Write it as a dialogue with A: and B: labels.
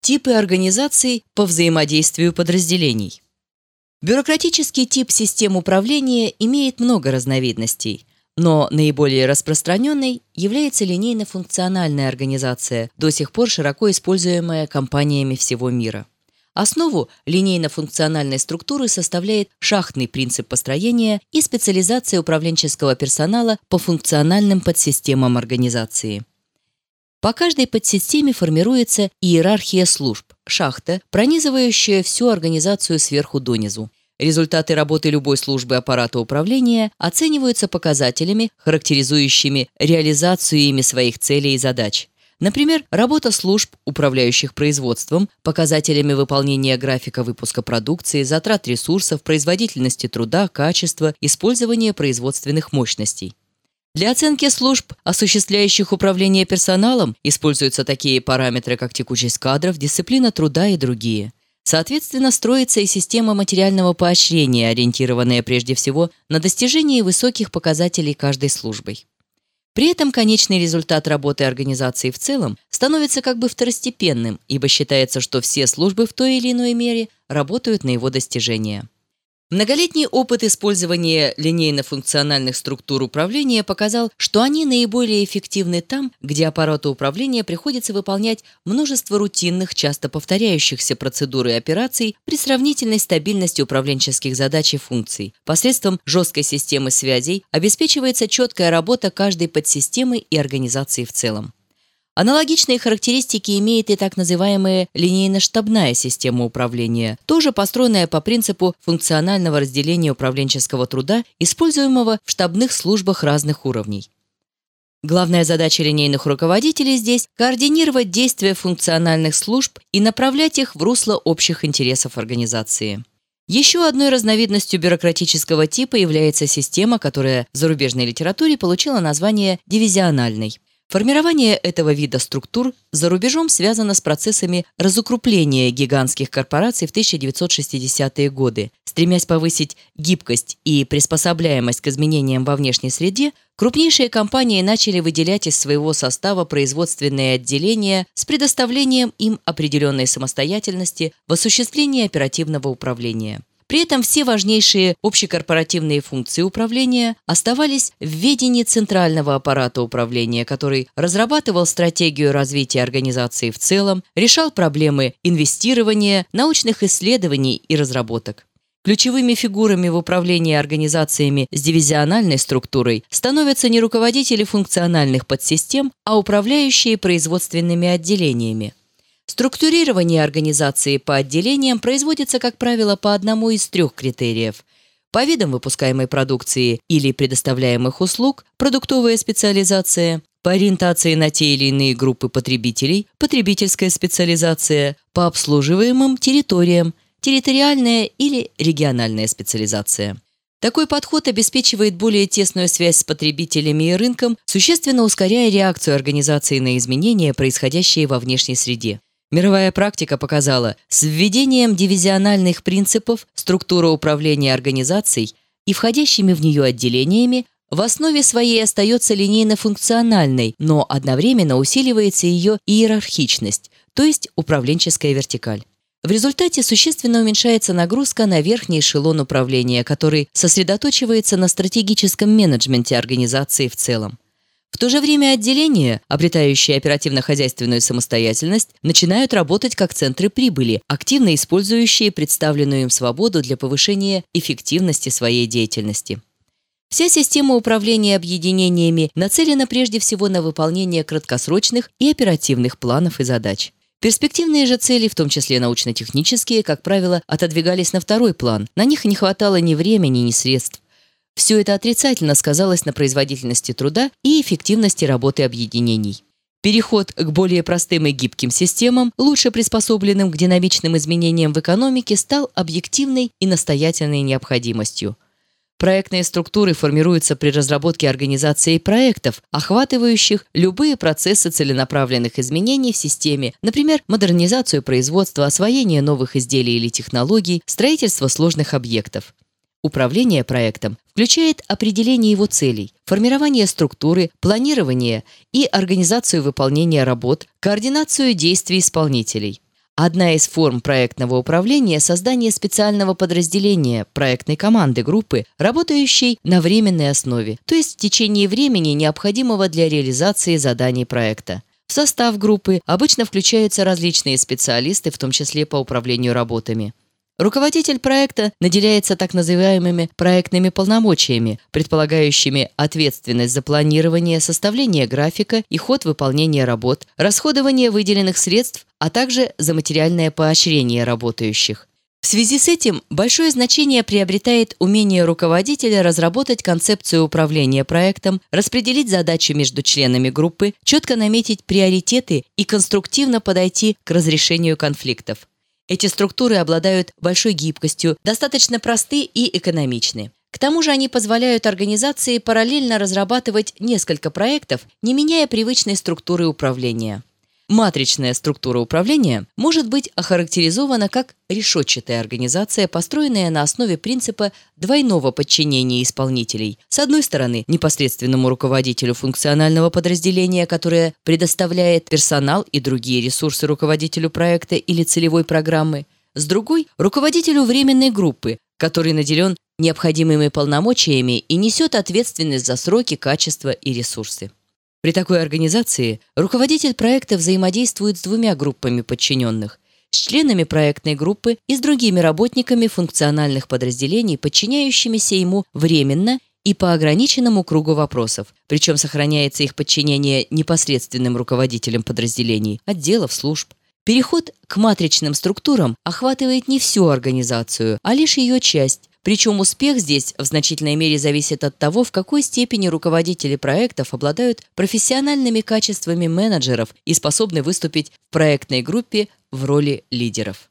A: Типы организаций по взаимодействию подразделений. Бюрократический тип систем управления имеет много разновидностей, но наиболее распространенной является линейно-функциональная организация, до сих пор широко используемая компаниями всего мира. Основу линейно-функциональной структуры составляет шахтный принцип построения и специализация управленческого персонала по функциональным подсистемам организации. По каждой подсистеме формируется иерархия служб, шахта, пронизывающая всю организацию сверху донизу. Результаты работы любой службы аппарата управления оцениваются показателями, характеризующими реализацию ими своих целей и задач. Например, работа служб, управляющих производством, показателями выполнения графика выпуска продукции, затрат ресурсов, производительности труда, качества, использования производственных мощностей. Для оценки служб, осуществляющих управление персоналом, используются такие параметры, как текучесть кадров, дисциплина труда и другие. Соответственно, строится и система материального поощрения, ориентированная прежде всего на достижение высоких показателей каждой службой. При этом конечный результат работы организации в целом становится как бы второстепенным, ибо считается, что все службы в той или иной мере работают на его достижение. Многолетний опыт использования линейно-функциональных структур управления показал, что они наиболее эффективны там, где аппарату управления приходится выполнять множество рутинных, часто повторяющихся процедур и операций при сравнительной стабильности управленческих задач и функций. Посредством жесткой системы связей обеспечивается четкая работа каждой подсистемы и организации в целом. Аналогичные характеристики имеет и так называемая линейно-штабная система управления, тоже построенная по принципу функционального разделения управленческого труда, используемого в штабных службах разных уровней. Главная задача линейных руководителей здесь – координировать действия функциональных служб и направлять их в русло общих интересов организации. Еще одной разновидностью бюрократического типа является система, которая в зарубежной литературе получила название дивизиональной. Формирование этого вида структур за рубежом связано с процессами разукрупления гигантских корпораций в 1960-е годы. Стремясь повысить гибкость и приспособляемость к изменениям во внешней среде, крупнейшие компании начали выделять из своего состава производственные отделения с предоставлением им определенной самостоятельности в осуществлении оперативного управления. При этом все важнейшие общекорпоративные функции управления оставались в ведении центрального аппарата управления, который разрабатывал стратегию развития организации в целом, решал проблемы инвестирования, научных исследований и разработок. Ключевыми фигурами в управлении организациями с дивизиональной структурой становятся не руководители функциональных подсистем, а управляющие производственными отделениями. Структурирование организации по отделениям производится, как правило, по одному из трех критериев – по видам выпускаемой продукции или предоставляемых услуг, продуктовая специализация, по ориентации на те или иные группы потребителей, потребительская специализация, по обслуживаемым территориям, территориальная или региональная специализация. Такой подход обеспечивает более тесную связь с потребителями и рынком, существенно ускоряя реакцию организации на изменения, происходящие во внешней среде. Мировая практика показала, с введением дивизиональных принципов структура управления организацией и входящими в нее отделениями в основе своей остается линейно-функциональной, но одновременно усиливается ее иерархичность, то есть управленческая вертикаль. В результате существенно уменьшается нагрузка на верхний эшелон управления, который сосредоточивается на стратегическом менеджменте организации в целом. В то же время отделения, обретающие оперативно-хозяйственную самостоятельность, начинают работать как центры прибыли, активно использующие представленную им свободу для повышения эффективности своей деятельности. Вся система управления объединениями нацелена прежде всего на выполнение краткосрочных и оперативных планов и задач. Перспективные же цели, в том числе научно-технические, как правило, отодвигались на второй план. На них не хватало ни времени, ни средств. Все это отрицательно сказалось на производительности труда и эффективности работы объединений. Переход к более простым и гибким системам, лучше приспособленным к динамичным изменениям в экономике, стал объективной и настоятельной необходимостью. Проектные структуры формируются при разработке организации проектов, охватывающих любые процессы целенаправленных изменений в системе, например, модернизацию производства, освоение новых изделий или технологий, строительство сложных объектов. Управление проектом включает определение его целей, формирование структуры, планирование и организацию выполнения работ, координацию действий исполнителей. Одна из форм проектного управления – создание специального подразделения проектной команды группы, работающей на временной основе, то есть в течение времени, необходимого для реализации заданий проекта. В состав группы обычно включаются различные специалисты, в том числе по управлению работами. Руководитель проекта наделяется так называемыми проектными полномочиями, предполагающими ответственность за планирование, составление графика и ход выполнения работ, расходование выделенных средств, а также за материальное поощрение работающих. В связи с этим большое значение приобретает умение руководителя разработать концепцию управления проектом, распределить задачи между членами группы, четко наметить приоритеты и конструктивно подойти к разрешению конфликтов. Эти структуры обладают большой гибкостью, достаточно просты и экономичны. К тому же они позволяют организации параллельно разрабатывать несколько проектов, не меняя привычной структуры управления. Матричная структура управления может быть охарактеризована как решетчатая организация, построенная на основе принципа двойного подчинения исполнителей. С одной стороны, непосредственному руководителю функционального подразделения, которое предоставляет персонал и другие ресурсы руководителю проекта или целевой программы. С другой – руководителю временной группы, который наделен необходимыми полномочиями и несет ответственность за сроки, качество и ресурсы. При такой организации руководитель проекта взаимодействует с двумя группами подчиненных – с членами проектной группы и с другими работниками функциональных подразделений, подчиняющимися ему временно и по ограниченному кругу вопросов, причем сохраняется их подчинение непосредственным руководителям подразделений, отделов, служб. Переход к матричным структурам охватывает не всю организацию, а лишь ее часть, причем успех здесь в значительной мере зависит от того, в какой степени руководители проектов обладают профессиональными качествами менеджеров и способны выступить в проектной группе в роли лидеров.